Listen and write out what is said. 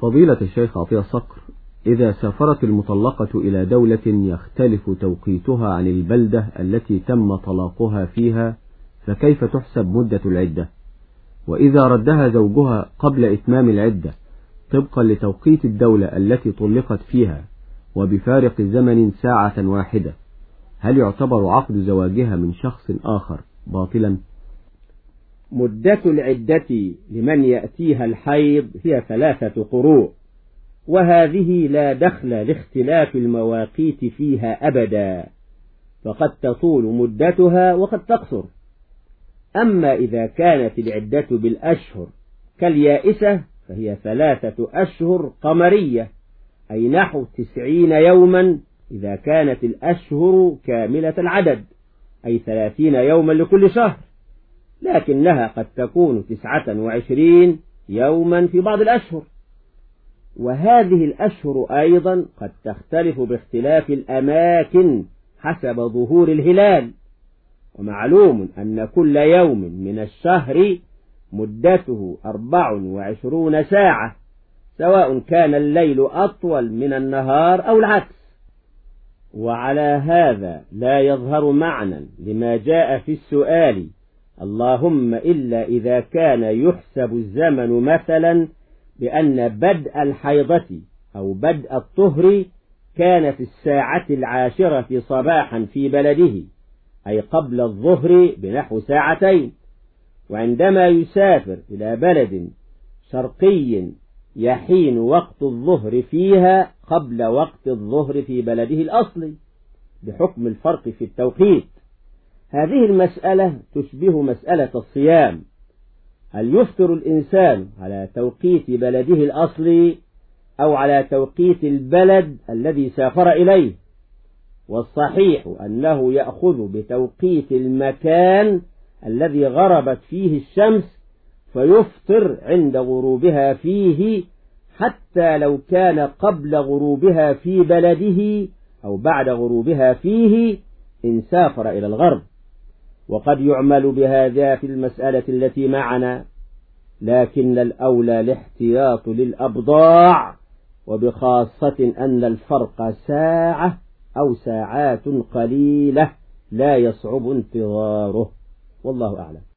فضيلة الشيخ عطية صقر إذا سافرت المطلقة إلى دولة يختلف توقيتها عن البلدة التي تم طلاقها فيها فكيف تحسب مدة العدة؟ وإذا ردها زوجها قبل إتمام العدة طبقا لتوقيت الدولة التي طلقت فيها وبفارق زمن ساعة واحدة هل يعتبر عقد زواجها من شخص آخر باطلا؟ مدة العدة لمن يأتيها الحيض هي ثلاثة قروء وهذه لا دخل لاختلاف المواقيت فيها أبدا فقد تطول مدتها وقد تقصر. أما إذا كانت العدة بالأشهر كاليائسة فهي ثلاثة أشهر قمرية أي نحو تسعين يوما إذا كانت الأشهر كاملة العدد أي ثلاثين يوما لكل شهر. لكنها قد تكون تسعة وعشرين يوما في بعض الأشهر. وهذه الأشهر أيضا قد تختلف باختلاف الأماكن حسب ظهور الهلال. ومعلوم أن كل يوم من الشهر مدته أربع وعشرون ساعة سواء كان الليل أطول من النهار أو العكس. وعلى هذا لا يظهر معنى لما جاء في السؤال اللهم إلا إذا كان يحسب الزمن مثلا بأن بدء الحيضة أو بدء الطهر كان في الساعة العاشرة صباحا في بلده أي قبل الظهر بنحو ساعتين. وعندما يسافر إلى بلد شرقي يحين وقت الظهر فيها قبل وقت الظهر في بلده الأصلي بحكم الفرق في التوقيت. هذه المسألة تشبه مسألة الصيام. هل يفطر الإنسان على توقيت بلده الأصلي أو على توقيت البلد الذي سافر إليه؟ والصحيح أنه يأخذ بتوقيت المكان الذي غربت فيه الشمس فيفطر عند غروبها فيه حتى لو كان قبل غروبها في بلده أو بعد غروبها فيه إن سافر إلى الغرب. وقد يعمل بهذا في المسألة التي معنا لكن الأولى الاحتياط للأبضاع وبخاصة أن الفرق ساعة أو ساعات قليلة لا يصعب انتظاره. والله أعلم.